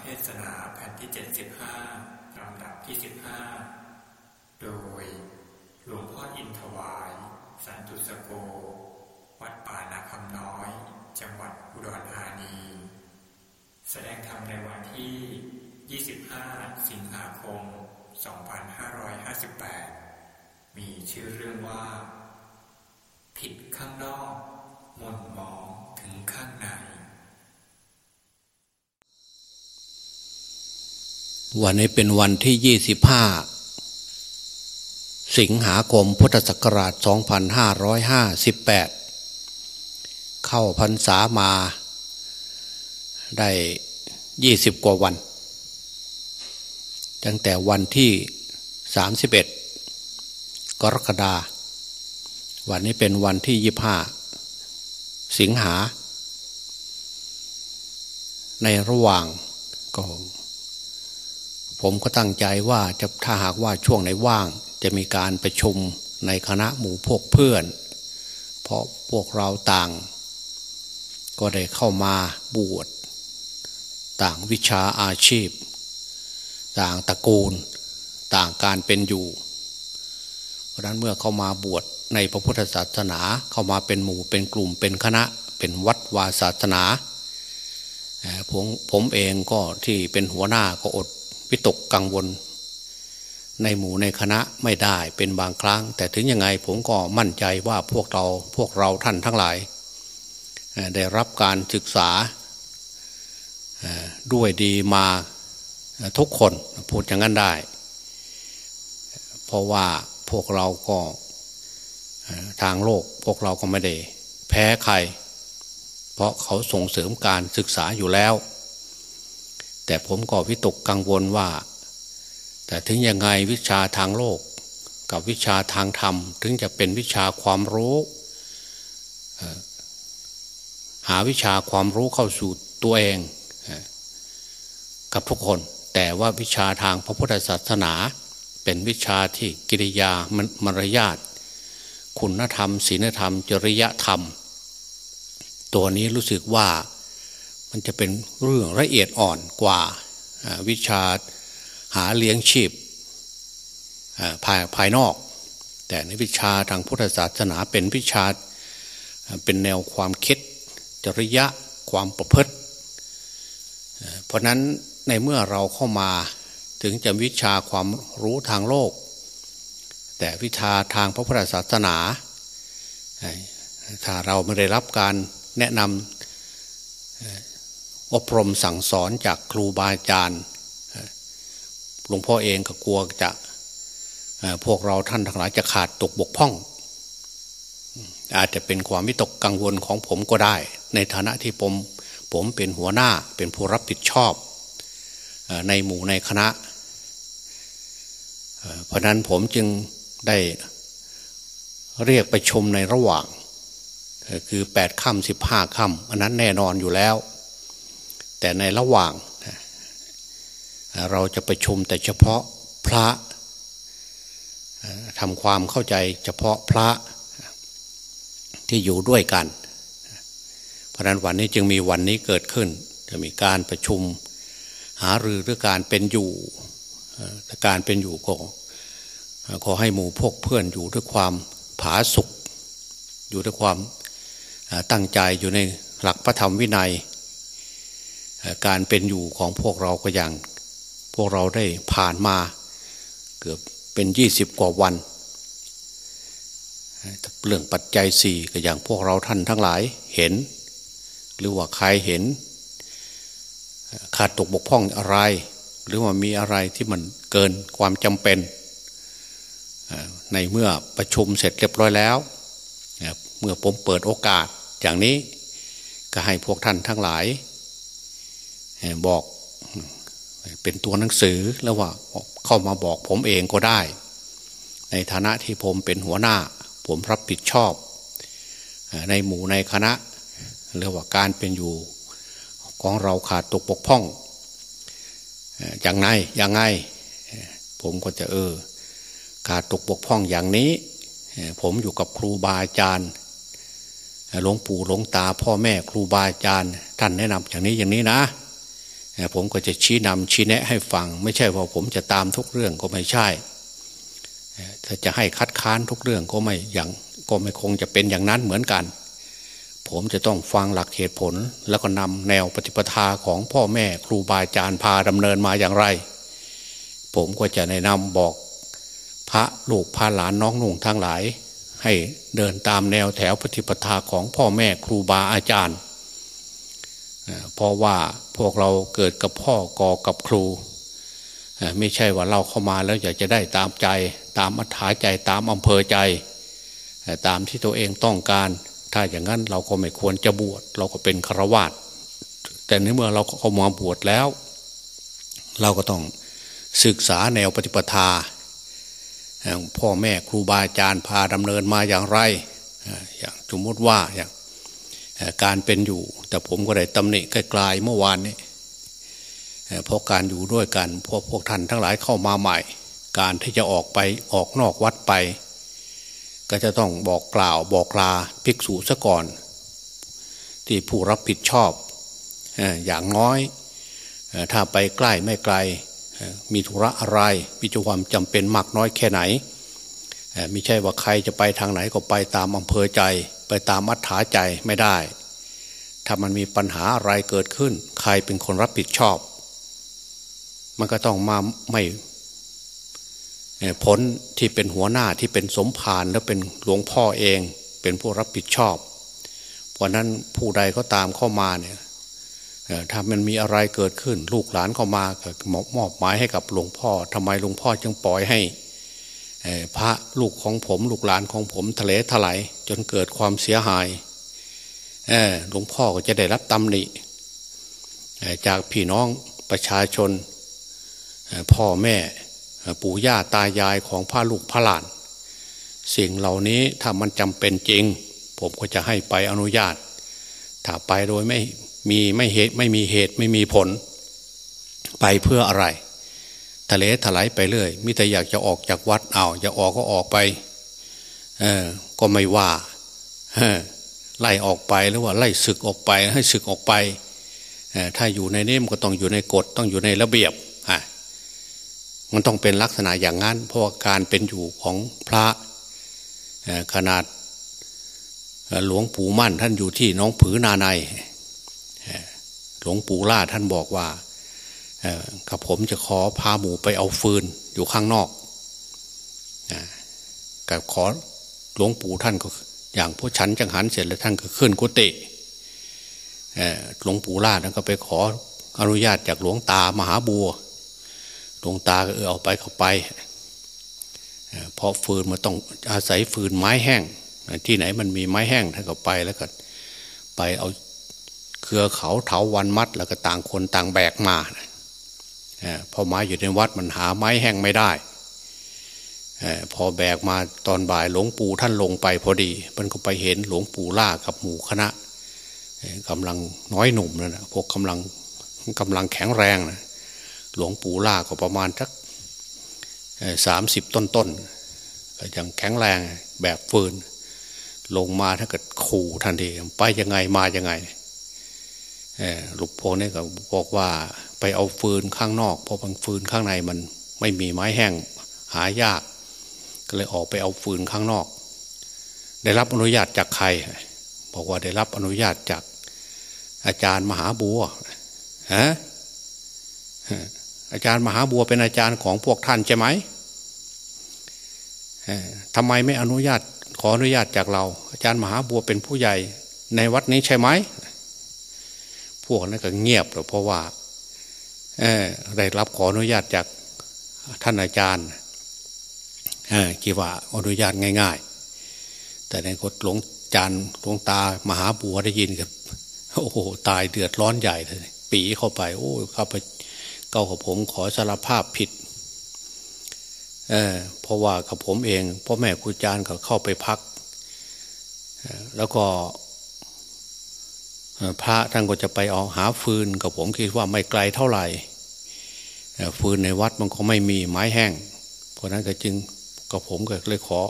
เทศนาแผ่นที่ 75ลำดับที่ 15 โดย หลวงพ่ออินทวาย สันตุสโก วัดป่านาคำน้อย จังหวัดอุดรธานี แสดงธรรมในวันที่ 25 สิงหาคม 2558 มีชื่อเรื่องว่า ผิดข้างนอกมนมองถึงข้างใน วันนี้เป็นวันที่ยี่สิบห้าสิงหาคมพุทธศักราช 2558 เข้าพรรษามาได้ยี่สิบกว่าวัน ตั้งแต่วันที่ 31 กรกฎาวันนี้เป็นวันที่ 25 สิงหา ในระหว่างก็ ผมก็ตั้งใจว่าจะถ้าหากว่าช่วงไหนว่าง จะมีการประชุมในคณะหมู่พวกเพื่อน เพราะพวกเราต่าง ก็ได้เข้ามาบวชต่างวิชาอาชีพ ต่างตระกูล ต่างการเป็นอยู่ เพราะนั้นเมื่อเข้ามาบวชในพระพุทธศาสนาเข้ามาเป็นหมู่เป็นกลุ่มเป็นคณะ เป็นวัดวาศาสนาผมผมเองก็ที่เป็นหัวหน้าก็อด วิตกกังวล ในหมู่ในคณะไม่ได้เป็นบางครั้ง แต่ถึงยังไงผมก็มั่นใจว่าพวกเราพวกเราท่านทั้งหลาย ได้รับการศึกษาด้วยดีมาทุกคนพูดอย่างนั้นได้ เพราะว่าพวกเราก็ทางโลกพวกเราก็ไม่ได้ แพ้ใคร เพราะเขาส่งเสริมการศึกษาอยู่แล้ว แต่ผมก็วิตกกังวลว่า แต่ถึงยังไงวิชาทางโลก กับวิชาทางธรรม ถึงจะเป็นวิชาความรู้หาวิชาความรู้เข้าสู่ตัวเองกับทุกคน แต่ว่าวิชาทางพระพุทธศาสนา เป็นวิชาที่กิริยามารยาทคุณธรรมศีลธรรม จริยธรรม ตัวนี้รู้สึกว่า มันจะเป็นเรื่องละเอียดอ่อนกว่าวิชาหาเลี้ยงชีพภายภายนอก แต่ในวิชาทางพุทธศาสนาเป็นวิชาเป็นแนวความคิดจริยะความประพฤติ เพราะนั้นในเมื่อเราเข้ามาถึงจะวิชาความรู้ทางโลก แต่วิชาทางพระพุทธศาสนา ถ้าเราไม่ได้รับการแนะนำ อบรมสั่งสอนจากครูบาอาจารย์หลวงพ่อเองก็กลัวจะพวกเราท่านทั้งหลายจะขาดตกบกพร่อง อาจจะเป็นความวิตกกังวลของผมก็ได้ ในฐานะที่ผมผมเป็นหัวหน้าเป็นผู้รับผิดชอบ ในหมู่ในคณะ เพราะนั้นผมจึงได้เรียกไปชมในระหว่าง คือแปดค่ำสิบห้าค่ำอันนั้นแน่นอนอยู่แล้ว แต่ในระหว่างเราจะไปชมแต่เฉพาะพระทำความเข้าใจเฉพาะพระที่อยู่ด้วยกัน เพราะนั้นวันนี้จึงมีวันนี้เกิดขึ้น จะมีการประชุมหารือเรื่องการเป็นอยู่การเป็นอยู่ก็ขอให้หมู่พวกเพื่อนอยู่ด้วยความผาสุกอยู่ด้วยความตั้งใจอยู่ในหลักพระธรรมวินัย การเป็นอยู่ของพวกเราก็อย่าง พวกเราได้ผ่านมาเกือบเป็นยี่สิบกว่าวันเรื่องปัจจัยสี่ก็อย่างพวกเราท่านทั้งหลายเห็น หรือว่าใครเห็น ขาดตกบกพร่องอะไร หรือว่ามีอะไรที่มันเกินความจำเป็น ในเมื่อประชุมเสร็จเรียบร้อยแล้ว เมื่อผมเปิดโอกาสอย่างนี้ก็ให้พวกท่านทั้งหลาย บอกเป็นตัวหนังสือแล้วว่าเข้ามาบอกผมเองก็ได้ ในฐานะที่ผมเป็นหัวหน้า ผมรับผิดชอบ ในหมู่ในคณะเรียกว่าการเป็นอยู่ของเราขาดตกปกพ่องอย่างไรอย่างไง ผมก็จะเออ ขาดตกบกพ่องอย่างนี้ ผมอยู่กับครูบาอาจารย์หลวงปู่หลวงตาพ่อแม่ครูบาอาจารย์ ท่านแนะนำอย่างนี้อย่างนี้นะ ผมก็จะชี้นำชี้แนะให้ฟัง ไม่ใช่ว่าผมจะตามทุกเรื่องก็ไม่ใช่ ถ้าจะให้คัดค้านทุกเรื่องก็ไม่อย่างก็ไม่คงจะเป็นอย่างนั้นเหมือนกัน ผมจะต้องฟังหลักเหตุผล แล้วก็นำแนวปฏิปทาของพ่อแม่ครูบาอาจารย์พาดำเนินมาอย่างไร ผมก็จะแนะนำบอกพระลูกพาหลานน้องนุ่งทั้งหลาย ให้เดินตามแนวแถวปฏิปทาของพ่อแม่ครูบาอาจารย์ เพราะว่า พวกเราเกิดกับพ่อกอกับครูไม่ใช่ว่าเราเข้ามาแล้วอยากจะได้ตามใจ ตามอัธยาใจตามอำเภอใจ ตามที่ตัวเองต้องการ ถ้าอย่างนั้นเราก็ไม่ควรจะบวชเราก็เป็นฆราวาสแต่ในเมื่อเราเข้ามาบวชแล้ว เราก็ต้องศึกษาแนวปฏิปทา พ่อแม่ครูบาอาจารย์พาดำเนินมาอย่างไรอย่างสมมติว่าอย่าง การเป็นอยู่ แต่ผมก็ได้ตำหนิไกลๆเมื่อวานนี้เพราะการอยู่ด้วยกันพวกพวกท่านทั้งหลายเข้ามาใหม่ การที่จะออกไปออกนอกวัดไป ก็จะต้องบอกกล่าวบอกลาภิกษุซะก่อน ที่ผู้รับผิดชอบอย่างน้อยถ้าไปใกล้ไม่ไกล มีธุระอะไร มีความจำเป็นมากน้อยแค่ไหนไม่ใช่ว่าใครจะไปทางไหนก็ไปตามอำเภอใจ ไปตามอัธยาใจไม่ได้ ถ้ามันมีปัญหาอะไรเกิดขึ้น ใครเป็นคนรับผิดชอบ มันก็ต้องมาไม่ผลที่เป็นหัวหน้าที่เป็นสมภารและเป็นหลวงพ่อเอง เป็นผู้รับผิดชอบ เพราะนั้นผู้ใดก็ตามเข้ามาเนี่ยถ้ามันมีอะไรเกิดขึ้น ลูกหลานเข้ามาก็มอบหมายให้กับหลวงพ่อทำไมหลวงพ่อจึงปล่อยให้ พระลูกของผม ลูกหลานของผมทะเลถลายจนเกิดความเสียหายหลวงพ่อก็จะได้รับตำหนิจากพี่น้องประชาชนพ่อแม่ปู่ย่าตายายของพระลูกพระหลาน สิ่งเหล่านี้ถ้ามันจำเป็นจริง ผมก็จะให้ไปอนุญาต ถ้าไปโดยไม่มีไม่เหตุไม่มีเหตุไม่มีผล ไปเพื่ออะไร ทะเลถลายไปเรื่อยมิแต่อยากจะออกจากวัดเอาจะออกก็ออกไป เออ ก็ไม่ว่าไล่ออกไปหรือว่าไล่ศึกออกไปให้ศึกออกไปถ้าอยู่ในนี้มันก็ต้องอยู่ในกฎต้องอยู่ในระเบียบมันต้องเป็นลักษณะอย่างนั้น เพราะาการเป็นอยู่ของพระขนาดหลวงปู่มั่นท่านอยู่ที่น้องผือนาในหลวงปู่ล่าท่านบอกว่า กับผมจะขอพาหมูไปเอาฟืนอยู่ข้างนอกกับขอหลวงปู่ท่านก็ อย่างผู้ฉันจังหันเสร็จแล้วท่านก็ขึ้นกุฏิหลวงปู่ล่าท่านก็ไปขออนุญาตจากหลวงตามหาบัว หลวงตาก็เออเอาไปเข้าไปเพราะฟืนมันต้องอาศัยฟืนไม้แห้ง ที่ไหนมันมีไม้แห้งท่านก็ไปแล้วก็ไปเอาเครือเขาเถาวันมัด แล้วก็ต่างคนต่างแบกมา พอไม้อยู่ในวัดมันหาไม้แห้งไม่ได้พอแบกมาตอนบ่ายหลวงปู่ท่านลงไปพอดี มันก็ไปเห็นหลวงปู่ล่ากับหมู่คณะกำลังน้อยหนุ่มนั่นะพวกกำลังกำลังแข็งแรงนะหลวงปู่ล่าก็ประมาณสักสามสิบต้นต้นก็ยังแข็งแรงแบบฟืน ลงมาถ้าเกิดขู่ทันทีไปยังไงมายังไงหลวงพ่อเนี่ยก็บอกว่า ไปเอาฟืนข้างนอกเพราะบางฟืนข้างในมันไม่มีไม้แห้งหายาก ก็เลยออกไปเอาฟืนข้างนอก ได้รับอนุญาตจากใคร บอกว่าได้รับอนุญาตจากอาจารย์มหาบัวฮะอาจารย์มหาบัวเป็นอาจารย์ของพวกท่านใช่ไหมทำไมไม่อนุญาตขออนุญาตจากเรา อาจารย์มหาบัวเป็นผู้ใหญ่ในวัดนี้ใช่ไหมพวกนั้นก็เงียบเพราะว่า ได้รับขออนุญาตจากท่านอาจารย์คิดว่าอนุญาตง่าย ๆ แต่ในกฎหลวงจานหลวงตามหาบัวได้ยินกับโอ้โหตายเดือดร้อนใหญ่เลยปีเข้าไป โอ้เข้าไปเก้ากับผมขอสารภาพผิดเออเพราะว่ากับผมเองพ่อแม่ครูอาจารย์ก็เข้าไปพัก แล้วก็ พระท่านก็จะไปออกหาฟืนกับผมคิดว่าไม่ไกลเท่าไหร่ฟืนในวัดมันก็ไม่มีไม้แห้ง เพราะนั้นก็จึงกับผมก็เลยขอ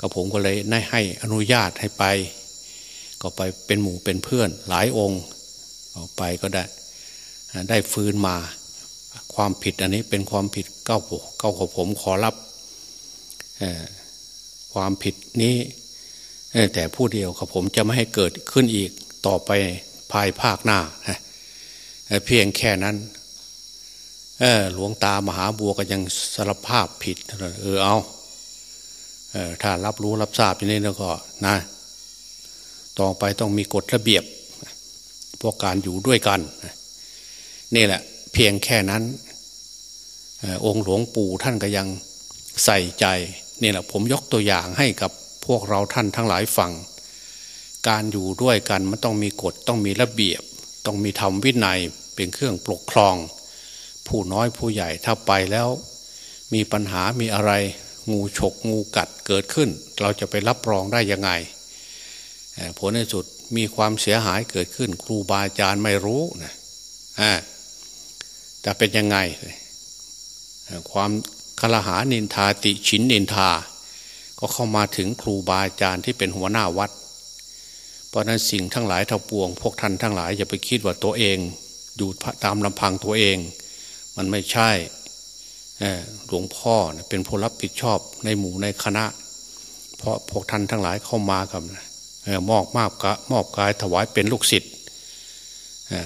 กับผมก็เลยได้ให้อนุญาตให้ไป ก็ไปเป็นหมู่เป็นเพื่อนหลายองค์ออกไปก็ได้ได้ฟืนมาความผิดอันนี้เป็นความผิดเก้าเก้าของผมขอรับความผิดนี้แต่ผู้เดียวครับผมจะไม่ให้เกิดขึ้นอีก ต่อไปภายภาคหน้าเพียงแค่นั้นหลวงตามหาบัวก็ยังสารภาพผิด เออเอาถ้ารับรู้รับทราบอย่างนี้แล้วก็นะต่อไปต้องมีกฎระเบียบพวกการอยู่ด้วยกัน นี่แหละ เพียงแค่นั้นองค์หลวงปู่ท่านก็ยังใส่ใจนี่แหละผมยกตัวอย่างให้กับพวกเราท่านทั้งหลายฟัง การอยู่ด้วยกันมันต้องมีกฎต้องมีระเบียบ ต้องมีธรรมวินัยเป็นเครื่องปกครอง ผู้น้อยผู้ใหญ่ถ้าไปแล้ว มีปัญหามีอะไร งูฉกงูกัดเกิดขึ้น เราจะไปรับรองได้ยังไงผลในสุดมีความเสียหายเกิดขึ้น ครูบาอาจารย์ไม่รู้นะจะเป็นยังไง ความคลหานินทาติฉินนินทา ก็เข้ามาถึงครูบาอาจารย์ที่เป็นหัวหน้าวัด เพราะนั้นสิ่งทั้งหลายทั้งปวง พวกท่านทั้งหลายอย่าไปคิดว่าตัวเอง อยู่ตามลำพังตัวเอง มันไม่ใช่หลวงพ่อเป็นผู้รับผิดชอบในหมู่ในคณะ เพราะพวกท่านทั้งหลายเข้ามากับมอบมากกะมอบกายถวายเป็นลูกศิษย์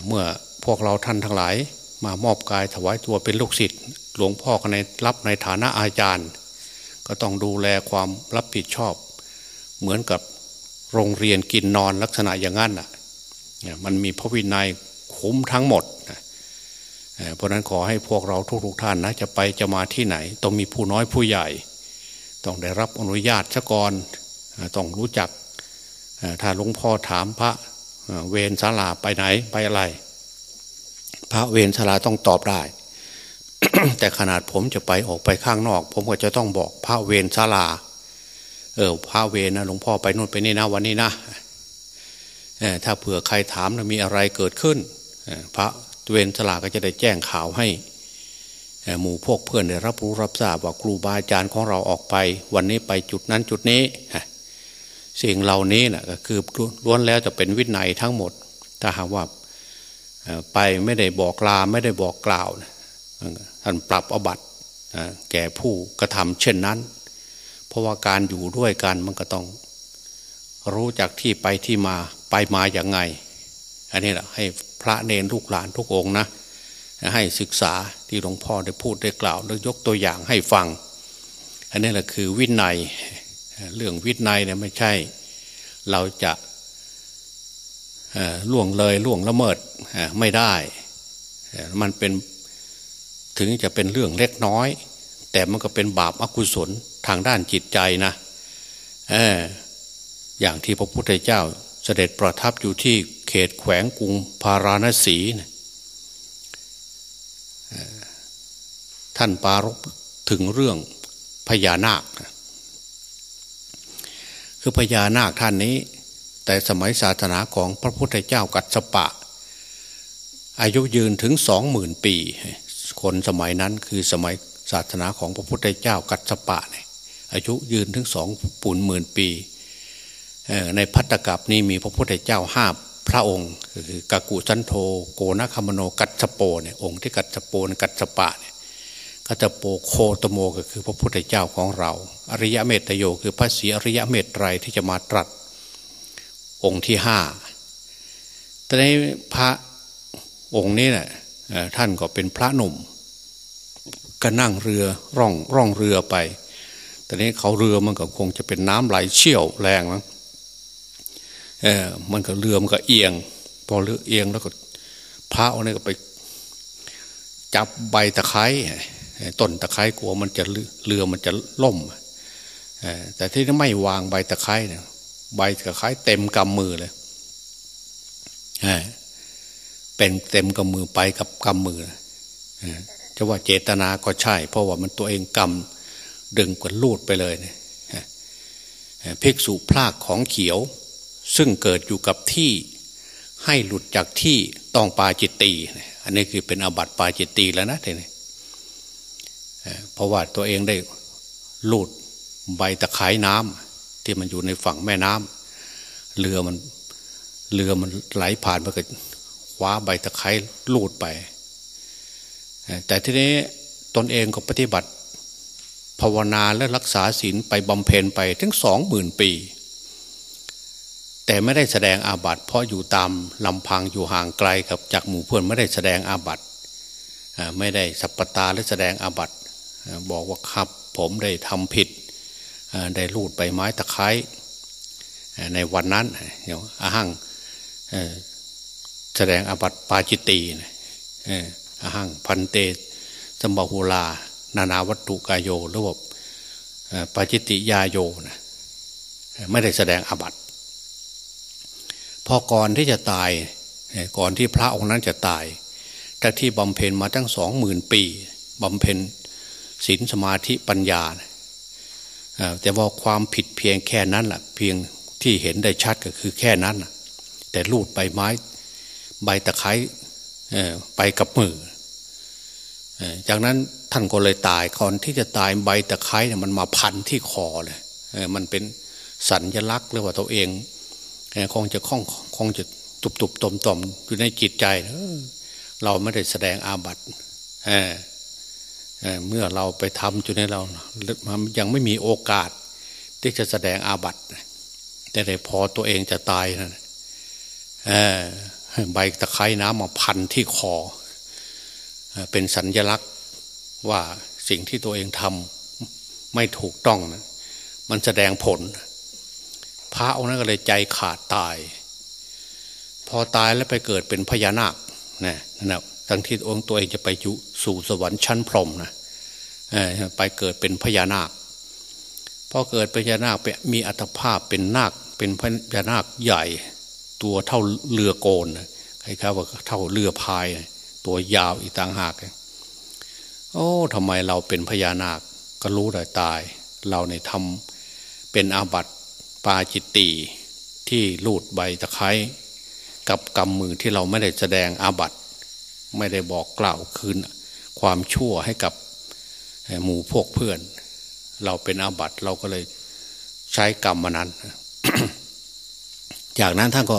เมื่อพวกเราท่านทั้งหลาย มามอบกายถวายตัวเป็นลูกศิษย์หลวงพ่อก็ในรับในฐานะอาจารย์ ก็ต้องดูแลความรับผิดชอบ เหมือนกับ โรงเรียนกินนอนลักษณะอย่างนั้นอะมันมีพระวินัยคุ้มทั้งหมดเพราะนั้นขอให้พวกเราทุกๆท่านนะจะไปจะมาที่ไหน ต้องมีผู้น้อยผู้ใหญ่ ต้องได้รับอนุญาตซะก่อนต้องรู้จักถ้าหลวงพ่อถามพระเวรศาลาไปไหนไปอะไร พระเวรศาลาต้องตอบได้ แต่ขนาดผมจะไปออกไปข้างนอก ผมก็จะต้องบอกพระเวรศาลา เออพระเวนะหลวงพ่อไปนู่นไปนี่นะวันนี้นะถ้าเผื่อใครถามนะมีอะไรเกิดขึ้นพระเวรศาลาก็จะได้แจ้งข่าวให้หมู่พวกเพื่อนได้รับรู้รับทราบว่าครูบาอาจารย์ของเราออกไป วันนี้ไปจุดนั้นจุดนี้สิ่งเหล่านี้นะก็คือล้วนแล้วจะเป็นวินัยทั้งหมด ถ้าหากว่าไปไม่ได้บอกลาไม่ได้บอกกล่าวท่านปรับอบัตแก่ผู้กระทำเช่นนั้น ราะว่าการอยู่ด้วยกันมันก็ต้อง รู้จักที่ไปที่มาไปมาอย่างไง อันนี้แหละให้พระเนรลูกหลานทุกองนะ ให้ศึกษาที่หลวงพ่อได้พูดได้กล่าว แล้วยกตัวอย่างให้ฟัง อันนี้แหละคือวินัยเรื่องวินัยเนี่ยไม่ใช่ เราจะล่วงเลยล่วงละเมิดไม่ได้ มันเป็นถึงจะเป็นเรื่องเล็กน้อย แต่มันก็เป็นบาปอกุศลทางด้านจิตใจนะอย่างที่พระพุทธเจ้าเสด็จประทับอยู่ที่เขตแขวงกรุงพาราณสีท่านปารกถึงเรื่องพญานาค คือพญานาคท่านนี้ แต่สมัยศาสนาของพระพุทธเจ้ากัสปะ อายุยืนถึงสองหมื่นปี คนสมัยนั้นคือสมัยาสนาของพระพุทธเจ้ากัสปะเนี่ยอายุยืนถึงสองปุ่นหมื่นปี ในพัตตกับนี้มีพระพุทธเจ้าห้าพระองค์คือกากุสันโธโกนคมโนกัสโปเนี่ยองค์ที่กัสโปนกัสปะเนี่ยกัจโปโคตโมก็คือพระพุทธเจ้าของเรา อริยเมตโยคือพระศรีอริยเมตไตรที่จะมาตรัส องค์ที่ห้าแตอนนี้พระองค์นี้เนะ่ยท่านก็เป็นพระหนุ่ม ก็นั่งเรือร่องร่องเรือไปตอนนี้เขาเรือมันก็คงจะเป็นน้ำไหลเชี่ยวแรงมั้งเออมันก็เรือมันก็เอียง พอเรือเอียงแล้วก็พระองค์นี้ก็ไป จับใบตะไคร้ต้นตะไคร้กลัวมันจะเรือมันจะล่มแต่ที่ไม่วางใบตะไคร้เนี่ยใบตะไคร้เต็มกำมือเลยเป็นเต็มกำมือไปกับกำมือ จะว่าเจตนาก็ใช่ เพราะว่ามันตัวเองกำดึงกดลูดไปเลยเนี่ยภิกษุพลากของเขียว ซึ่งเกิดอยู่กับที่ให้หลุดจากที่ต้องปาจิตตีอันนี้คือเป็นอบัติปาจิตตีแล้วนะทีนี้เพราะว่าตัวเองได้ลูดใบตะไคร่น้ำที่มันอยู่ในฝั่งแม่น้ำเรือมันเรือมันไหลผ่านไปก็คว้าใบตะไคร่ลูดไป แต่ทีนี้ตนเองก็ปฏิบัติ ภาวนาและรักษาศีลไปบำเพ็ญไปถึงสองหมื่นปี แต่ไม่ได้แสดงอาบัติเพราะอยู่ตามลำพังอยู่ห่างไกลกับจากหมู่เพื่อนไม่ได้แสดงอาบัติไม่ได้สัปปตาและแสดงอาบัติบอกว่าครับผมได้ทำผิดได้ลูดใบไม้ตะไคร้ในวันนั้นเดี๋ยวอาหังแสดงอาบัติปาจิตตีอา หังพันเตสมบหูลา นานาวัตถุกายโยรือว่าปาจิติยาโยนะไม่ได้แสดงอบัตพอก่อนที่จะตายก่อนที่พระองค์นั้นจะตายแต่ที่บำเพ็ญมาตั้งสองหมื่นปีบำเพ็ญศีลสมาธิปัญญา แต่ว่าความผิดเพียงแค่นั้นแหละเพียงที่เห็นได้ชัดก็คือแค่นั้นแต่ลูดใบไม้ ใบตะไคร้ไปกับมือ จากนั้นท่านก็เลยตายก่อนที่จะตายใบตะไคร้เนี่ยมันมาพันที่คอเลยมันเป็นสัญลักษณ์หรือว่าตัวเองคงจะคล้องคงจะตุบตุบตมตมอยู่ในจิตใจเราไม่ได้แสดงอาบัติเมื่อเราไปทำจุดนี้เรายังไม่มีโอกาส ที่จะแสดงอาบัติแต่พอตัวเองจะตายนะใบตะไคร้น้ำมาพันที่คอ เป็นสัญญลักษณ์ว่าสิ่งที่ตัวเองทำไม่ถูกต้องนะมันแสดงผล พระองค์นั้นก็เลยใจขาดตาย พอตายแล้วไปเกิดเป็นพญานาคนะนะทั้งที่องค์ตัวเองจะไปอยู่สู่สวรรค์ชั้นพรหมนะไปเกิดเป็นพญานาคพอเกิดพญานาคมีอัตภาพเป็นนาคเป็นพญานาคใหญ่ ตัวเท่าเรือโกนใครครับว่าเท่าเรือพาย ตัวยาวอีกต่างหากโอ้ทำไมเราเป็นพญานาคก็รู้ได้ตาย เราในทำเป็นอาบัติปาจิตตีที่ลูดใบตะไคร้กับกำมือที่เราไม่ได้แสดงอาบัติไม่ได้บอกกล่าวคืนความชั่วให้กับหมู่พวกเพื่อน เราเป็นอาบัติเราก็เลยใช้กรรมมานั้น จากนั้นท่านก็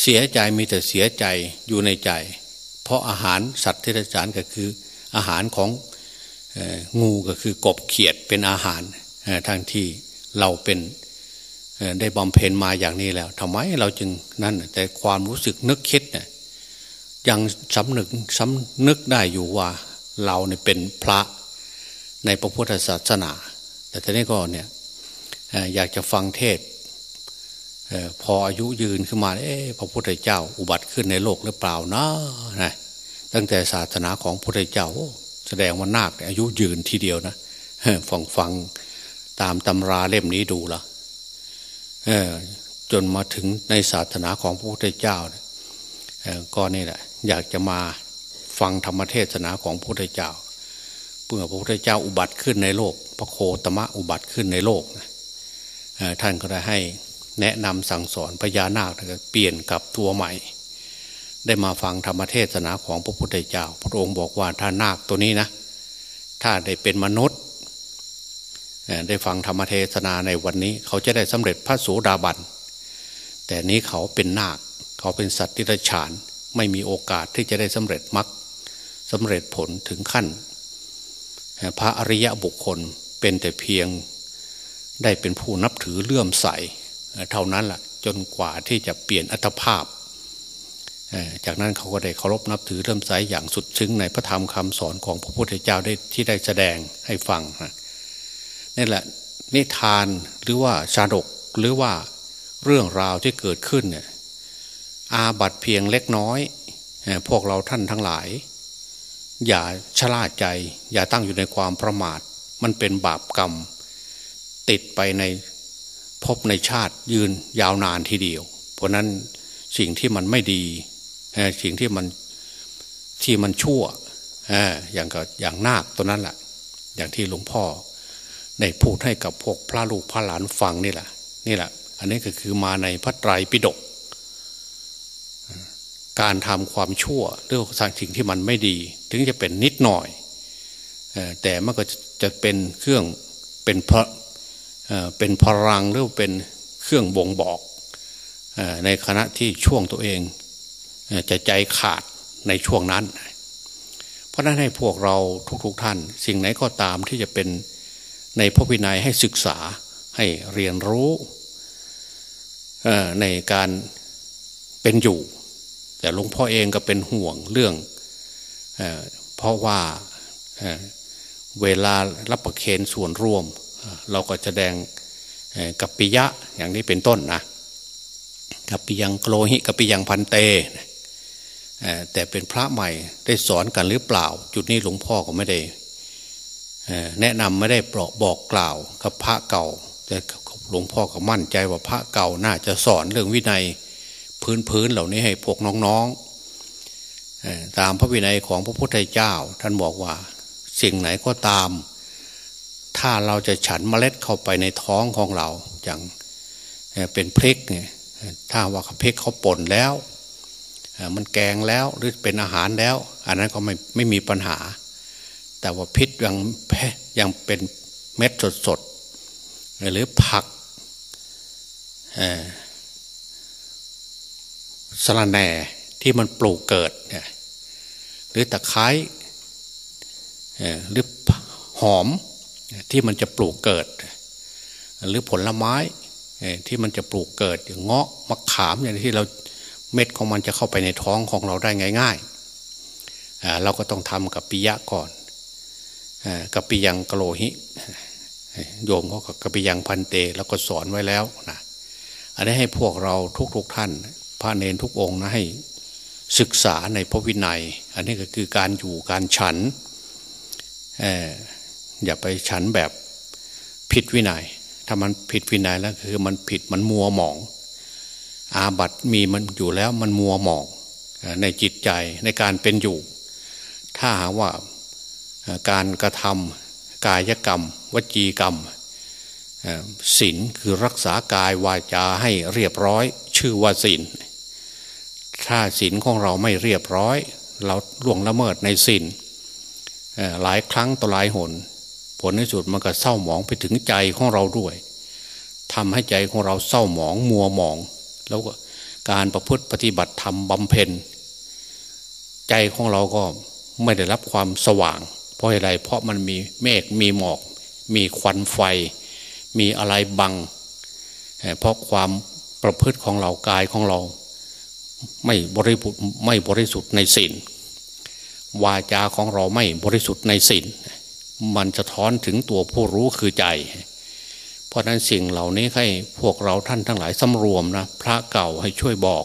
เสียใจมีแต่เสียใจอยู่ในใจ เพราะอาหารสัตว์ที่ได้จานก็คืออาหารของงูก็คือกบเขียดเป็นอาหารทั้งที่เราเป็นได้บำเพ็ญมาอย่างนี้แล้วทำไมเราจึงนั่นแต่ความรู้สึกนึกคิดเนี่ยยังสำนึกสำนึกได้อยู่ว่าเราเนี่ยเป็นพระในพระพุทธศาสนา แต่ทีนี้ก็เนี่ยอยากจะฟังเทศ พออายุยืนขึ้นมาเอ๊พระพุทธเจ้าอุบัติขึ้นในโลกหรือเปล่านะนะตั้งแต่ศาสนาของพระพุทธเจ้า แสดงว่านาคอายุยืนทีเดียวนะฟังฟังตามตำราเล่มนี้ดูละจนมาถึงในศาสนาของพระพุทธเจ้าก็นี่แหละ อยากจะมาฟังธรรมเทศนาของพระพุทธเจ้าเมื่อพระพุทธเจ้าอุบัติขึ้นในโลก พระโคตมะอุบัติขึ้นในโลกท่านก็ได้ให้ แนะนำสั่งสอนพญานาคเปลี่ยนกับตัวใหม่ ได้มาฟังธรรมเทศนาของพระพุทธเจ้า พระองค์บอกว่าถ้านาคตัวนี้นะ ถ้าได้เป็นมนุษย์ ได้ฟังธรรมเทศนาในวันนี้ เขาจะได้สำเร็จพระโสดาบัน แต่นี้เขาเป็นนาค เขาเป็นสัตว์ที่ระฉาน ไม่มีโอกาสที่จะได้สำเร็จมรรคสำเร็จผลถึงขั้น พระอริยะบุคคลเป็นแต่เพียงได้เป็นผู้นับถือเลื่อมใส เท่านั้นแหละจนกว่าที่จะเปลี่ยนอัตภาพ จากนั้นเขาก็ได้เคารพนับถือเลื่มใสอย่างสุดซึ้งในพระธรรมคำสอนของพระพุทธเจ้าได้ที่ได้แสดงให้ฟังนี่แหละนิทานหรือว่าชาดกหรือว่าเรื่องราวที่เกิดขึ้นเนี่ยอาบัตเพียงเล็กน้อย พวกเราท่านทั้งหลาย อย่าชะล่าใจ อย่าตั้งอยู่ในความประมาท มันเป็นบาปกรรม ติดไปใน พบในชาติยืนยาวนานทีเดียว เพราะนั้นสิ่งที่มันไม่ดีสิ่งที่มันที่มันชั่วอย่างกับอย่างนาคตัวนั้นแหละอย่างที่หลวงพ่อได้พูดให้กับพวกพระลูกพระหลานฟังนี่แหละนี่แหละ อันนี้ก็คือมาในพระไตรปิฎกการทำความชั่วเรื่องสิ่งที่มันไม่ดี ถึงจะเป็นนิดหน่อยแต่มันก็จะเป็นเครื่องเป็นพระ เป็นพลังหรือเป็นเครื่องบ่งบอกในขณะที่ช่วงตัวเองจะใจขาดในช่วงนั้น เพราะนั้นให้พวกเราทุกๆทท่าน สิ่งไหนก็ตามที่จะเป็นในพระวินัยให้ศึกษาให้เรียนรู้ในการเป็นอยู่ แต่หลวงพ่อเองก็เป็นห่วงเรื่องเเพราะว่าเวลารับประเคนส่วนร่วม เราก็จะแดงกับปิยะอย่างนี้เป็นต้นนะกับปิยังโกลหิกับปิยังพันเตแต่เป็นพระใหม่ได้สอนกันหรือเปล่า จุดนี้หลวงพ่อก็ไม่ได้แนะนำไม่ได้บอกบอกกล่าวกับพระเก่าแต่หลวงพ่อก็มั่นใจว่าพระเก่าน่าจะสอนเรื่องวินัยพื้นพื้นเหล่านี้ให้พวกน้องๆตามพระวินัยของพระพุทธเจ้า ท่านบอกว่าสิ่งไหนก็ตาม ถ้าเราจะฉันเมล็ดเข้าไปในท้องของเราอย่างเป็นพริกเนี่ยถ้าว่าพริกเขาป่นแล้ว มันแกงแล้วหรือเป็นอาหารแล้ว อันนั้นก็ไม่ไม่มีปัญหา แต่ว่าพิษยังแพยังเป็นเม็ดสดสดหรือผักสละแหน่ที่มันปลูกเกิดเนี่ยหรือตะไคร้หรือหอม ที่มันจะปลูกเกิด หรือผลไม้ที่มันจะปลูกเกิดอย่างเงาะมะขามอย่างที่เราเม็ดของมันจะเข้าไปในท้องของเราได้ง่ายๆเราก็ต้องทำกับปิยะก่อนกับปิยังกโลหิ โยมเขากับปิยังพันเตแล้วก็สอนไว้แล้วนะอันนี้ให้พวกเราทุกๆทท่าน พระเนรทุกองค์นะให้ศึกษาในพระวินัย อันนี้ก็คือการอยู่การฉัน อย่าไปฉันแบบผิดวินัย ถ้ามันผิดวินัยแล้วคือมันผิดมันมัวหมอง อาบัตมีมันอยู่แล้วมันมัวหมองในจิตใจในการเป็นอยู่ ถ้าหากว่าการกระทำกายกรรม วจีกรรมศีลคือรักษากายวาจาให้เรียบร้อย ชื่อว่าศีลถ้าศีลของเราไม่เรียบร้อย เราล่วงละเมิดในศีลหลายครั้งต่อหลายหน ลในสุดมันก็เศร้าหมองไปถึงใจของเราด้วยทำให้ใจของเราเศร้าหมองมัวหมอง แล้วก็การประพฤติปฏิบัติธรรมบำเพ็ญ ใจของเราก็ไม่ได้รับความสว่าง เพราะอะไรเพราะมันมีเมฆมีหมอก มีควันไฟ มีอะไรบัง เพราะความประพฤติของเรากายของเรา ไม่บริสุทธิ์ไม่บริสุทธิ์ในศีลวาจาของเราไม่บริสุทธิ์ในศีล มันจะท้อนถึงตัวผู้รู้คือใจ เพราะนั้นสิ่งเหล่านี้ให้พวกเราท่านทั้งหลายสำรวมนะพระเก่าให้ช่วยบอก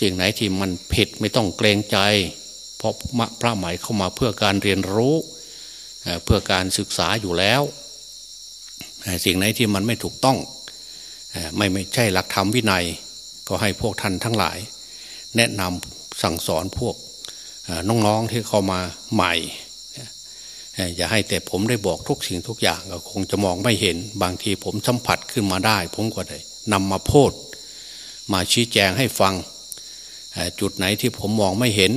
สิ่งไหนที่มันผิดไม่ต้องเกรงใจ เพราะพระใหม่เข้ามาเพื่อการเรียนรู้เพื่อการศึกษาอยู่แล้ว สิ่งไหนที่มันไม่ถูกต้องไม่ไม่ใช่หลักธรรมวินัย ก็ให้พวกท่านทั้งหลาย แนะนำสั่งสอนพวกน้องๆที่เข้ามาใหม่ อย่าให้แต่ผมได้บอกทุกสิ่งทุกอย่างก็คงจะมองไม่เห็น บางทีผมสัมผัสขึ้นมาได้ ผมก็ได้นำมาพูดมาชี้แจงให้ฟัง จุดไหนที่ผมมองไม่เห็น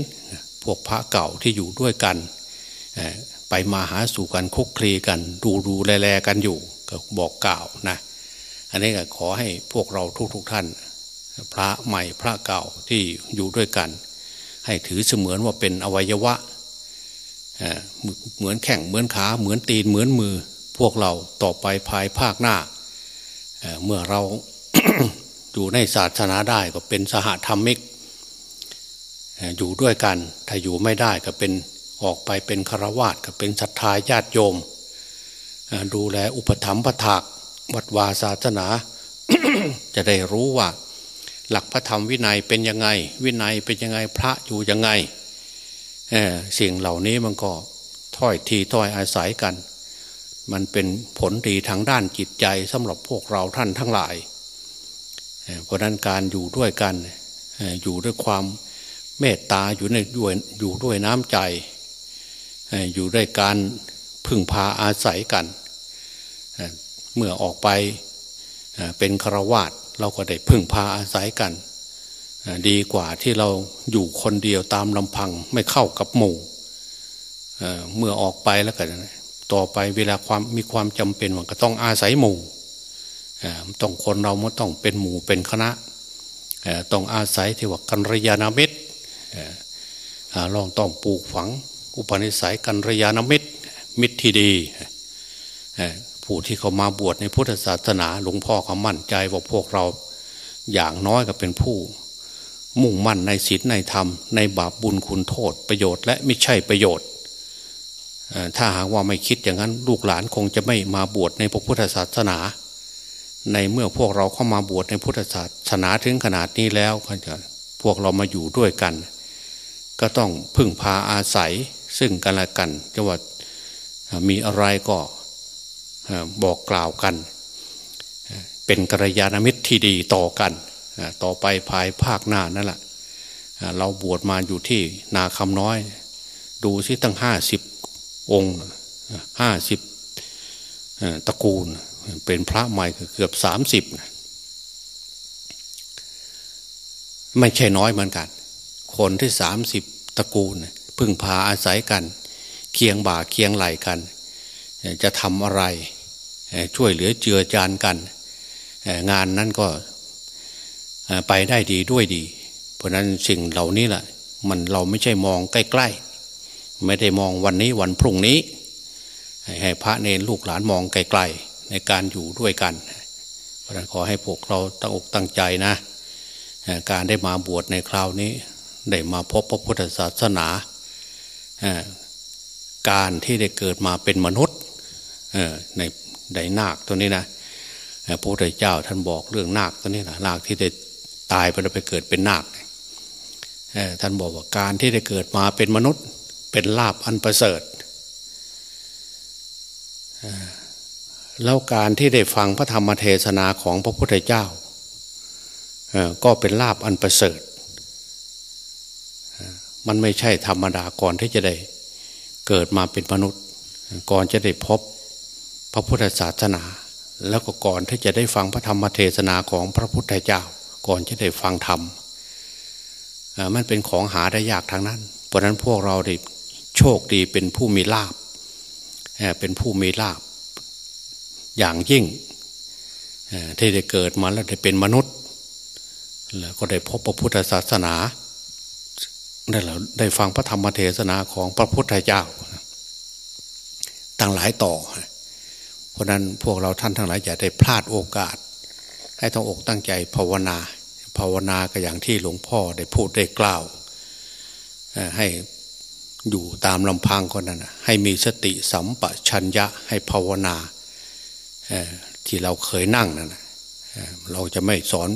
พวกพระเก่าที่อยู่ด้วยกัน ไปมาหาสู่กันคุกคลีกัน ดูดูแลแลกันอยู่ก็บอกกล่าวนะอันนี้ก็ขอให้พวกเราทุกๆทท่าน พระใหม่พระเก่าที่อยู่ด้วยกัน ให้ถือเสมือนว่าเป็นอวัยวะ เหมือนแข่งเหมือนขาเหมือนตีนเหมือนมือ พวกเราต่อไปภายภาคหน้าเมื่อเราอยู่ในศาสนาได้ก็เป็นสหธรรมิกอยู่ด้วยกัน ถ้าอยู่ไม่ได้ก็เป็นออกไปเป็นฆราวาสก็เป็นศรัทธาญาติโยม ดูแลอุปถัมภ์ประถากวัดวาศาสนา จะได้รู้ว่า หลักพระธรรมวินัยเป็นยังไง วินัยเป็นยังไงพระอยู่ยังไง สิ่งเหล่านี้มันก็ถ้อยทีถ้อยอาศัยกัน มันเป็นผลดีทางด้านจิตใจสำหรับพวกเราท่านทั้งหลาย เพราะนั้นการอยู่ด้วยกันอยู่ด้วยความเมตตาอยู่ในด้วยอยู่ด้วยน้ำใจ อยู่ด้วยการพึ่งพาอาศัยกัน เมื่อออกไปเป็นฆราวาสเราก็ได้พึ่งพาอาศัยกัน ดีกว่าที่เราอยู่คนเดียวตามลำพังไม่เข้ากับหมู่เมื่อออกไปแล้วกันต่อไปเวลาความมีความจำเป็นมันก็ต้องอาศัยหมู่ต้องคนเรามันต้องเป็นหมู่เป็นคณะต้องอาศัยที่ว่ากัลยาณมิตรลองต้องปลูกฝัง อุปนิสัยกัรยาณมิตรมิตรที่ดีผู้ที่เขามาบวชในพุทธศาสนาหลวงพ่อเขามั่นใจว่าพวกเราอย่างน้อยก็เป็นผู้ มุ่งมั่นในศีลในธรรม ในบาปบุญคุณโทษประโยชน์ และไม่ใช่ประโยชน์ ถ้าหากว่าไม่คิดอย่างนั้นลูกหลานคงจะไม่มาบวชในพระพุทธศาสนา ในเมื่อพวกเราเข้ามาบวชในพุทธศาสนาถึงขนาดนี้แล้วพวกเรามาอยู่ด้วยกัน ก็ต้องพึ่งพาอาศัยซึ่งกันและกันจังหวัดมีอะไรก็บอกกล่าวกัน เป็นกัลยาณมิตรที่ดีต่อกัน ต่อไปภายภาคหน้านั่นแหละเราบวชมาอยู่ที่นาคำน้อย ดูสิตั้งห้าสิบองค์ห้าสิบตระกูล เป็นพระใหม่เกือบสามสิบไม่ใช่น้อยเหมือนกัน คนที่สามสิบตระกูล พึ่งพาอาศัยกัน เคียงบ่าเคียงไหลกัน จะทำอะไรช่วยเหลือเจือจานกัน งานนั้นก็ ไปได้ดีด้วยดี เพราะนั้นสิ่งเหล่านี้แหละมันเราไม่ใช่มองใกล้ๆ ไม่ได้มองวันนี้วันพรุ่งนี้ ให้พระเนรลูกหลานมองไกลๆ ในการอยู่ด้วยกัน เพราะนั้นขอให้พวกเราตั้งอกตั้งใจนะ การได้มาบวชในคราวนี้ ได้มาพบพระพุทธศาสนา การที่ได้เกิดมาเป็นมนุษย์ในไดนาคตัวนี้นะพระพุทธเจ้าท่านบอกเรื่องนาคตัวนี้นะนาคที่ได้ ตายไปแล้วไปเกิดเป็นนาคท่านบอกว่าการที่ได้เกิดมาเป็นมนุษย์เป็นลาบอันประเสริฐแล้วการที่ได้ฟังพระธรรมเทศนาของพระพุทธเจ้าก็เป็นลาบอันประเสริฐ มันไม่ใช่ธรรมดาก่อนที่จะได้เกิดมาเป็นมนุษย์ ก่อนจะได้พบพระพุทธศาสนา แล้วก็ก่อนที่จะได้ฟังพระธรรมเทศนาของพระพุทธเจ้า ก่อนจะได้ฟังธรรมมันเป็นของหาได้ยากทางนั้น เพราะนั้นพวกเราได้โชคดีเป็นผู้มีลาบเป็นผู้มีลาบอย่างยิ่งที่ได้เกิดมาแล้วได้เป็นมนุษย์ แล้วก็ได้พบพระพุทธศาสนาได้แล้วได้ฟังพระธรรมเทศนาของพระพุทธเจ้าตั้งหลายต่อ เพราะนั้นพวกเราท่านทั้งหลายอย่าได้พลาดโอกาส ให้ต้องอกตั้งใจภาวนา ภาวนาก็อย่างที่หลวงพ่อได้พูดได้กล่าว ให้อยู่ตามลำพังก็นั้นให้มีสติสัมปชัญญะให้ภาวนาที่เราเคยนั่งนั่นเราจะไม่สอน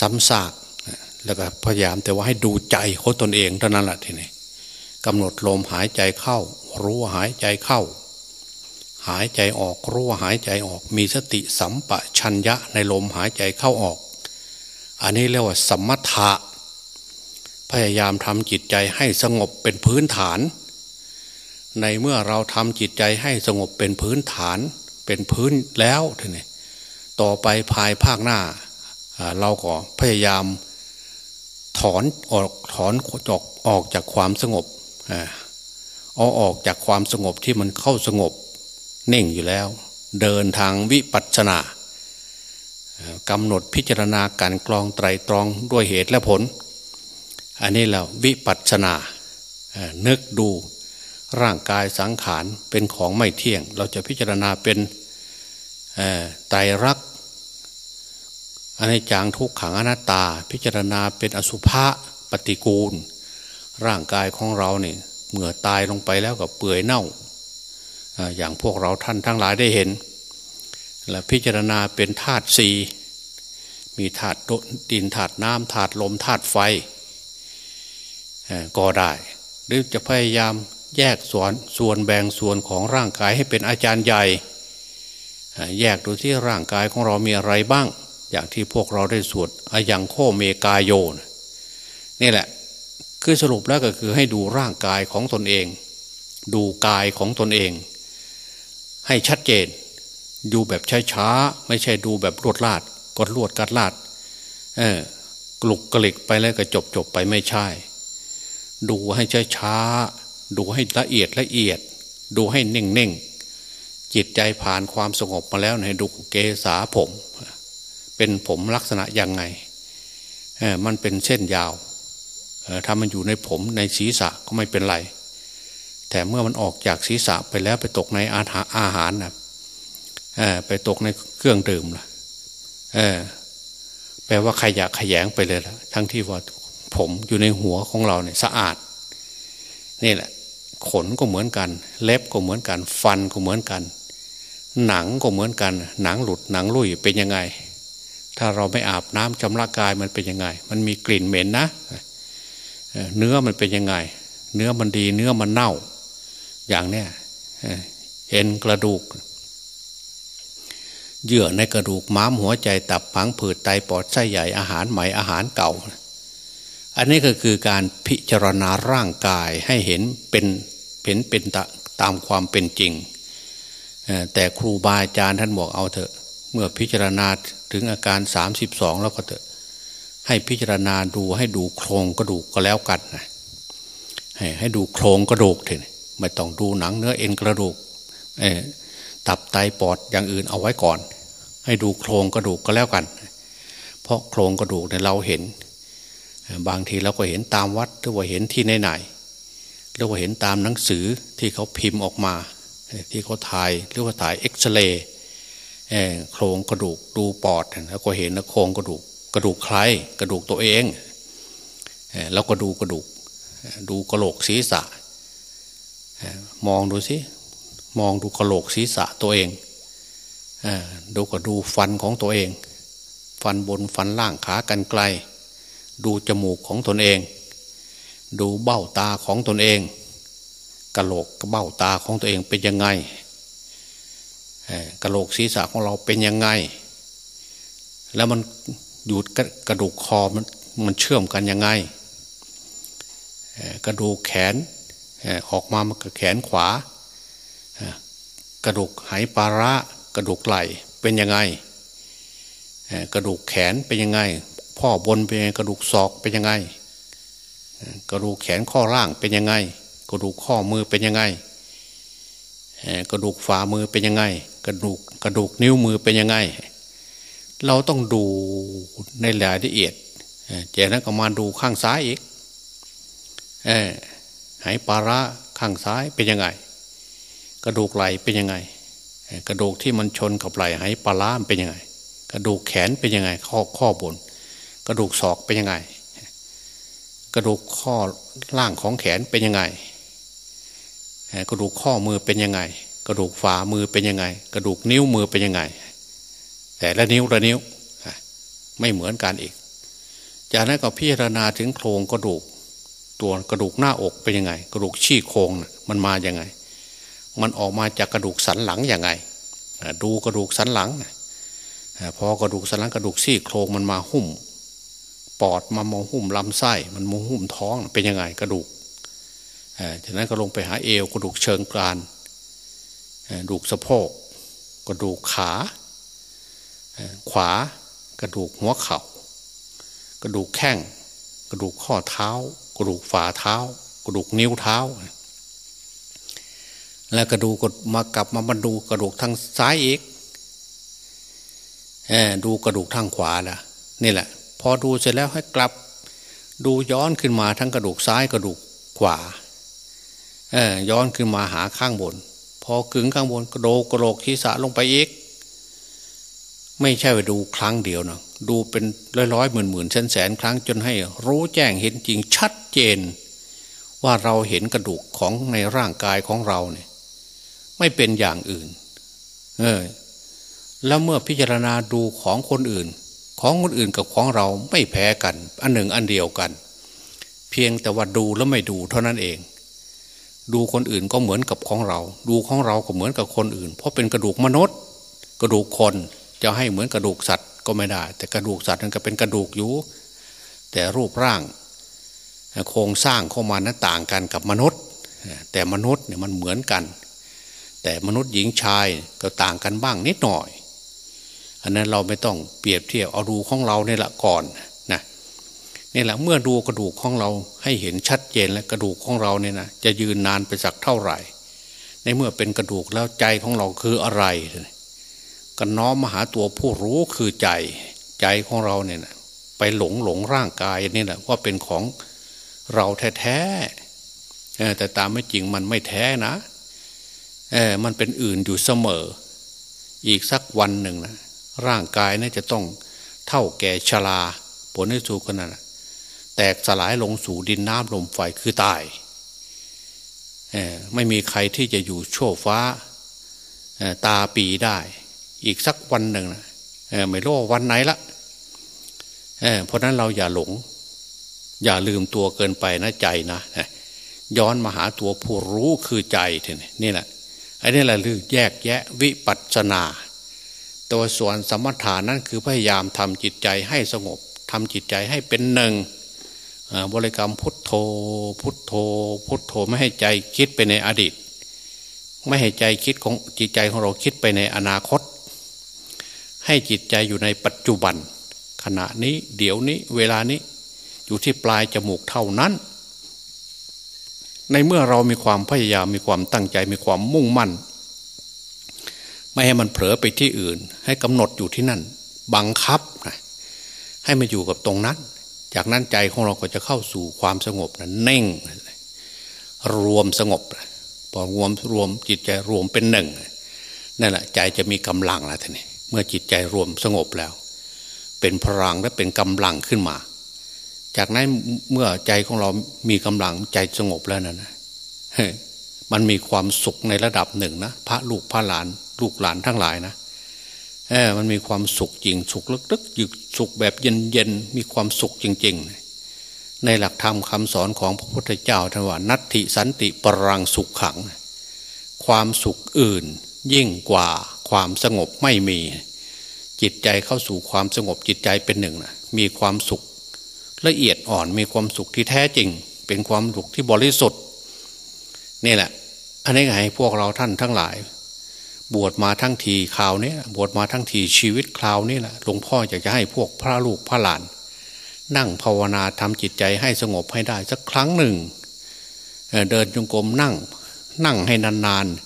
ซ้ำซากแล้วก็พยายามแต่ว่าให้ดูใจเขาตนเองเท่านั้นแหละทีนี้กำหนดลมหายใจเข้า รู้ว่าหายใจเข้า หายใจออกรู้ว่าหายใจออก มีสติสัมปชัญญะในลมหายใจเข้าออก อันนี้เรียกว่าสมถะ พยายามทำจิตใจให้สงบเป็นพื้นฐาน ในเมื่อเราทำจิตใจให้สงบเป็นพื้นฐาน เป็นพื้นแล้วทีนี้ต่อไปภายภาคหน้า เราก็พยายามถอนออกถอนออกออกจากความสงบเอาออกจากความสงบที่มันเข้าสงบ นิ่งอยู่แล้ว เดินทางวิปัสสนากำหนดพิจารณาการกรองไตรตรองด้วยเหตุและผล อันนี้เราวิปัสสนานึกดูร่างกายสังขารเป็นของไม่เที่ยง เราจะพิจารณาเป็นไตรรักอันนี้จางทุกขังอนัตตา พิจารณาเป็นอสุภะปฏิกูล ร่างกายของเราเนี่ยเมื่อตายลงไปแล้วกับเปื่อยเน่า อย่างพวกเราท่านทั้งหลายได้เห็น และพิจารณาเป็นธาตุสีมีธาตุดินธาตุน้ำธาตุลมธาตุไฟก็ได้ หรือจะพยายามแยกส่วนส่วนแบ่งส่วนของร่างกายให้เป็นอาจารย์ใหญ่ แยกดูที่ร่างกายของเรามีอะไรบ้าง อย่างที่พวกเราได้สวดอายังโคเมกายโยนนี่แหละคือสรุปแล้วก็คือให้ดูร่างกายของตนเอง ดูกายของตนเอง ให้ชัดเจน ดูแบบช้าๆไม่ใช่ดูแบบรวดลาดกดลวดกัดลาดเออกลุกกลิกไปแล้วก็จบจบไปไม่ใช่ ดูให้ช้าๆดูให้ละเอียดละเอียด ดูให้เน่งเน่งจิตใจผ่านความสงบมาแล้วให้ดูเกษาผม เป็นผมลักษณะยังไงเออมันเป็นเส้นยาวถ้ามันอยู่ในผมในศีรษะก็ไม่เป็นไร แต่เมื่อมันออกจากศีรษะไปแล้วไปตกในอาหารอาหารนะไปตกในเครื่องดื่มล่ะแปลว่าขยะขยงไปเลยล่ะทั้งที่ว่าผมอยู่ในหัวของเราเนี่ยสะอาด นี่แหละ ขนก็เหมือนกัน เล็บก็เหมือนกัน ฟันก็เหมือนกัน หนังก็เหมือนกัน หนังหลุดหนังลุ่ยเป็นยังไง ถ้าเราไม่อาบน้ำชำระกายมันเป็นยังไง มันมีกลิ่นเหม็นนะเนื้อมันเป็นยังไง เนื้อมันดี เนื้อมันเน่า อย่างเนี้ยเอ็นกระดูก เยื่อในกระดูกม้ามหัวใจตับผังผืดไตปอดไส้ใหญ่อาหารใหม่อาหารเก่า อันนี้ก็คือการพิจารณาร่างกายให้เห็นเป็นเห็นเป็นตามความเป็นจริง แต่ครูบาอาจารย์ท่านบอกเอาเถอะ เมื่อพิจารณาถึงอาการสามสิบสองแล้วก็เถอะ ให้พิจารณาดูให้ดูโครงกระดูกก็แล้วกันนะให้ดูโครงกระดูกเถอะ ไม่ต้องดูหนังเนื้อเอ็นกระดูกตับไตปอดอย่างอื่นเอาไว้ก่อน ให้ดูโครงกระดูกก็แล้วกัน เพราะโครงกระดูกเนี่ยเราเห็น บางทีเราก็เห็นตามวัดหรือว่าเห็นที่ไหนๆหรือว่าเห็นตามหนังสือที่เขาพิมพ์ออกมา ที่เขาถ่ายหรือว่าถ่ายเอ็กซเรย์โครงกระดูกดูปอดแล้วก็เห็นนะโครงกระดูกกระดูกใครกระดูกตัวเองแล้วก็ดูกระดูก ดูกระโหลกศีรษะ มองดูสิมองดูกระโหลกศีรษะตัวเองอดูก็ดูฟันของตัวเอง ฟันบนฟันล่างขากันไกล ดูจมูกของตนเอง ดูเบ้าตาของตนเองกระโหลกเบ้าตาของตัวเองเป็นยังไงกระโหลกศีรษะของเราเป็นยังไง แล้วมันอยู่กระดูกคอมันมันเชื่อมกันยังไง กระดูกแขน ออกมามันกับแขนขวา กระดูกไหปาระกระดูกไหลเป็นยังไง กระดูกแขนเป็นยังไง พ่อบนเป็นยังไงกระดูกศอกเป็นยังไง กระดูกแขนข้อล่างเป็นยังไง กระดูกข้อมือเป็นยังไง กระดูกฝ่ามือเป็นยังไง กระดูกกระดูกนิ้วมือเป็นยังไง เราต้องดูในรายละเอียดจากนั้นก็มาดูข้างซ้ายอีก ไหปาระข้างซ้ายเป็นยังไง กระดูกไหลเป็นยังไง กระดูกที่มันชนกับไหลไหปลาล้ามเป็นยังไง กระดูกแขนเป็นยังไง ข้อข้อบน กระดูกศอกเป็นยังไง กระดูกข้อล่างของแขนเป็นยังไง กระดูกข้อมือเป็นยังไง กระดูกฝ่ามือเป็นยังไง กระดูกนิ้วมือเป็นยังไง แต่ละนิ้วละนิ้วไม่เหมือนกันอีก จากนั้นก็พิจารณาถึงโครงกระดูก ตัวกระดูกหน้าอกเป็นยังไง กระดูกชี้โครงมันมาอย่างไง มันออกมาจากกระดูกสันหลังอย่างไง ดูกระดูกสันหลังพอกระดูกสันหลังกระดูกซี่โครงมันมาหุ้ม ปอดมามองหุ้มลำไส้มันมองหุ้มท้องเป็นยังไงกระดูกจากนั้นก็ลงไปหาเอว กระดูกเชิงกรานกระดูกสะโพก กระดูกขาขวากระดูกหัวเขา่า กระดูกแข้ง กระดูกข้อเท้า กระดูกฝ่าเท้า กระดูกนิ้วเท้า แล้วกระดูกมากลับมามาดูกระดูกทางซ้ายอีกดูกระดูกทางขวาล่ะนี่แหละ พอดูเสร็จแล้วให้กลับ ดูย้อนขึ้นมาทั้งกระดูกซ้ายกระดูกขวาย้อนขึ้นมาหาข้างบน พอกึ่งข้างบนกระโดกกระโหลกทีสะลงไปอีก ไม่ใช่ไปดูครั้งเดียวนะดูเป็นร้อยร้อยหมื่นหมื่นแสนแสนครั้งจนให้รู้แจ้งเห็นจริงชัดเจน ว่าเราเห็นกระดูกของในร่างกายของเราเนี่ยไม่เป็นอย่างอื่น เออ แล้วเมื่อพิจารณาดูของคนอื่น ของคนอื่นกับของเราไม่แพ้กัน อันหนึ่งอันเดียวกัน เพียงแต่ว่าดูแล้วไม่ดูเท่านั้นเอง ดูคนอื่นก็เหมือนกับของเรา ดูของเราก็เหมือนกับคนอื่น เพราะเป็นกระดูกมนุษย์ กระดูกคน จะให้เหมือนกระดูกสัตว์ก็ไม่ได้ แต่กระดูกสัตว์นั่นก็เป็นกระดูกอยู่ แต่รูปร่าง โครงสร้างเข้ามานั้นต่างกันกับมนุษย์ แต่มนุษย์เนี่ยมันเหมือนกัน แต่มนุษย์หญิงชายก็ต่างกันบ้างนิดหน่อย อันนั้นเราไม่ต้องเปรียบเทียบเอาดูของเราเนี่ยละก่อนนะนี่แหละเมื่อดูกระดูกของเราให้เห็นชัดเจนแล้วกระดูกของเราเนี่ยนะจะยืนนานไปสักเท่าไหร่ ในเมื่อเป็นกระดูกแล้วใจของเราคืออะไร ก็น้อมมาหาตัวผู้รู้คือใจใจของเราเนี่ยนะไปหลงหลงร่างกายนี่แหละว่าเป็นของเราแท้แต่ตามไม่จริงมันไม่แท้นะมันเป็นอื่นอยู่เสมอ อีกสักวันหนึ่งนะร่างกายน่าจะต้องเท่าแก่ชราผลในสุขนั้นแตกสลายลงสู่ดินน้ำลมไฟคือตายไม่มีใครที่จะอยู่โชฟ้าตาปีได้ อีกสักวันหนึ่งนะไม่รู้วันไหนละเเพราะนั้นเราอย่าหลง อย่าลืมตัวเกินไปนะใจนะย้อนมาหาตัวผู้รู้คือใจทีนี้นี่แหละไอ้นี่แหละลือแยกแยะวิปัสสนา ตัวส่วนสมถานั้นคือพยายามทำจิตใจให้สงบทำจิตใจให้เป็นหนึ่งบริกรรมพุทโธ พุทโธ พุทโธไม่ให้ใจคิดไปในอดีต ไม่ให้ใจคิดของจิตใจของเราคิดไปในอนาคต ให้จิตใจอยู่ในปัจจุบัน ขณะนี้เดี๋ยวนี้เวลานี้อยู่ที่ปลายจมูกเท่านั้น ในเมื่อเรามีความพยายามมีความตั้งใจมีความมุ่งมั่น ไม่ให้มันเผลอไปที่อื่น ให้กำหนดอยู่ที่นั่น บังคับนะให้มาอยู่กับตรงนั้น จากนั้นใจของเราก็จะเข้าสู่ความสงบนะเน่ง รวมสงบพอรวมรวมจิตใจรวมเป็นหนึ่งนั่นแหละใจจะมีกำลังแล้วท่านี่ เมื่อจิตใจรวมสงบแล้ว เป็นพลังและเป็นกำลังขึ้นมา จากนั้นเมื่อใจของเรามีกำลังใจสงบแล้วนะนะมันมีความสุขในระดับหนึ่งนะพระลูกพระหลาน ลูกหลานทั้งหลายนะเออมันมีความสุขจริง สุขลึกๆอยู่สุขแบบเย็นๆมีความสุขจริง ๆ ในหลักธรรมคำสอนของพระพุทธเจ้าท่านว่านัตติสันติปรังสุขขัง ความสุขอื่นยิ่งกว่า ความสงบไม่มี จิตใจเข้าสู่ความสงบจิตใจเป็นหนึ่งนะมีความสุขละเอียดอ่อนมีความสุขที่แท้จริง เป็นความสุขที่บริสุทธิ์นี่แหละ อันนี้ไงพวกเราท่านทั้งหลาย บวชมาทั้งทีคราวนี้บวชมาทั้งทีชีวิตคราวนี้แหละหลวงพ่ออยากจะให้พวกพระลูกพระหลาน นั่งภาวนาทำจิตใจให้สงบให้ได้สักครั้งหนึ่งเดินจงกรมนั่งนั่งให้นานๆ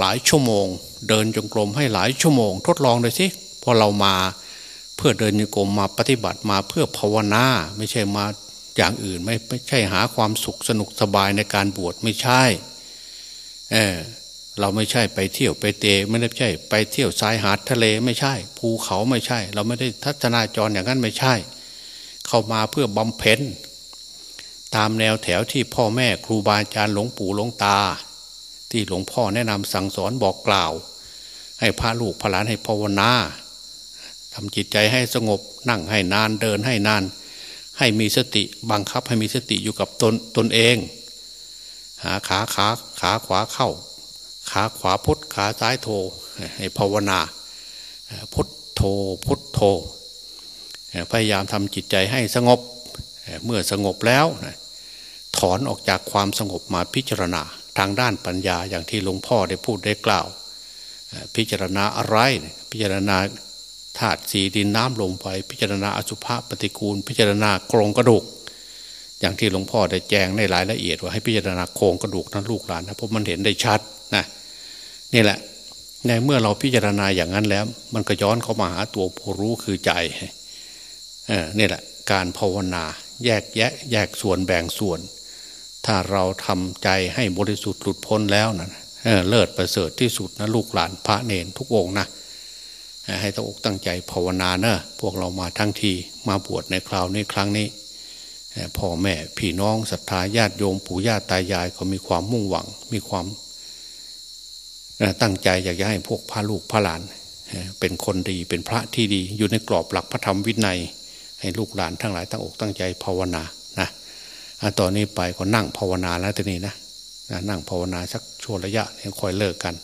หลายชั่วโมง เดินจงกรมให้หลายชั่วโมง ทดลองเลยสิพอเรามาเพื่อเดินจงกรมมาปฏิบัติมาเพื่อภาวนาไม่ใช่มาอย่างอื่นไม่ไม่ใช่หาความสุขสนุกสบายในการบวชไม่ใช่เออเราไม่ใช่ไปเที่ยวไปเตะไม่ได้ใช่ ไปเที่ยวชายหาดทะเลไม่ใช่ ภูเขาไม่ใช่ เราไม่ได้ทัศนาจรอย่างนั้นไม่ใช่ เข้ามาเพื่อบำเพ็ญตามแนวแถวที่พ่อแม่ครูบาอาจารย์หลวงปู่หลวงตา ที่หลวงพ่อแนะนำสั่งสอนบอกกล่าว ให้พระลูกพระหลานให้ภาวนาทำจิตใจให้สงบนั่งให้นานเดินให้นาน ให้มีสติบังคับให้มีสติอยู่กับตนตนเอง หาขาขาขาขวาเข้า ขาขวาพุทขาซ้ายโทให้ภาวนาพุทโทพุทโทพยายามทำจิตใจให้สงบเมื่อสงบแล้วถอนออกจากความสงบมาพิจารณา ทางด้านปัญญาอย่างที่หลวงพ่อได้พูดได้กล่าว พิจารณาอะไร พิจารณาธาตุสีดินน้ำลมไฟพิจารณาอสุภะปฏิกูล พิจารณาโครงกระดูก อย่างที่หลวงพ่อได้แจ้งในรายละเอียดว่าให้พิจารณาโครงกระดูกนั้นลูกหลานนะเพราะมันเห็นได้ชัดนะนี่แหละในเมื่อเราพิจารณาอย่างนั้นแล้ว มันก็ย้อนเข้ามาหาตัวผู้รู้คือใจเออนี่แหละ การภาวนา แยกแยะ แยกส่วนแบ่งส่วน ถ้าเราทำใจให้บริสุทธิ์หลุดพ้นแล้วนะเเลิศประเสริฐที่สุดนะลูกหลานพระเนนทุกองนะให้ตั้งอกตั้งใจภาวนาเนะพวกเรามาทั้งทีมาบวชในคราวนี้ครั้งนี้พ่อแม่พี่น้องศรัทธาญาติโยมปู่ย่าตายายก็มีความมุ่งหวัง มีความตั้งใจอยากจะให้พวกพระลูกพระหลาน เป็นคนดีเป็นพระที่ดีอยู่ในกรอบหลักพระธรรมวินัย ให้ลูกหลานทั้งหลายตั้งอกตั้งใจภาวนา ตอนนี้ไปก็นั่งภาวนาแล้วทีนี้นะนั่งภาวนาสักช่วงระยะยังคอยเลิกกัน